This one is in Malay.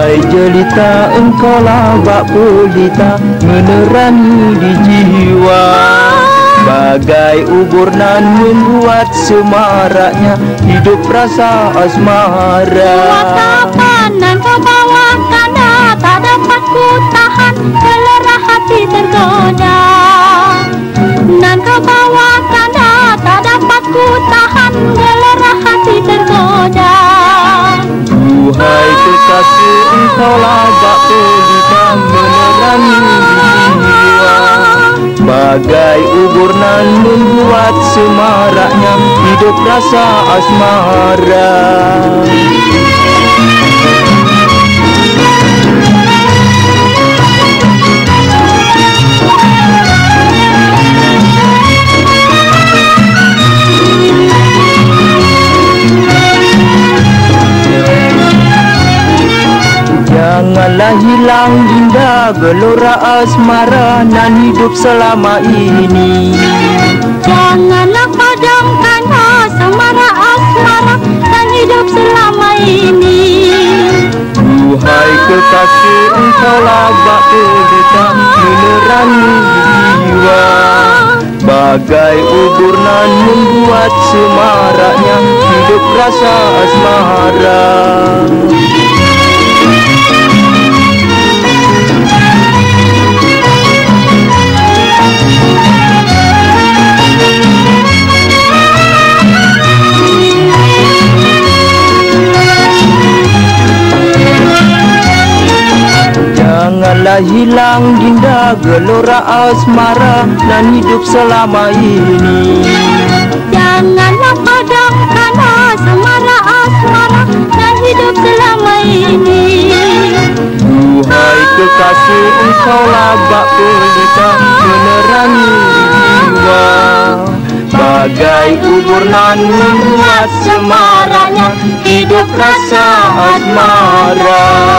Duhai jelita engkau labak pelita Menerangi di jiwa. Bagai ubur nan membuat semaraknya Hidup rasa asmara. Watapan nan kau bawa tak dapat ku tahan Kelerah hati tergoda. Nan kau bawa tak dapat ku tahan labak pelita Menerangi di jiwa Bagai ubur nan membuat semaraknya Hidup rasa asmara Janganlah hilang indah gelora asmara nan hidup selama ini. Janganlah padamkan asmara asmara Dan hidup selama ini. Duhai kekasih engkau labak pelita menerangi jiwa. Bagai ubur nan membuat semaraknya hidup rasa asmara Janganlah hilang dinda gelora asmara dan hidup selama ini. Janganlah padamkan asmara asmara Dan hidup selama ini. Duhai kekasih engkau labak pelita menerangi jiwa Bagai ubur nan membuat semaraknya hidup rasa asmara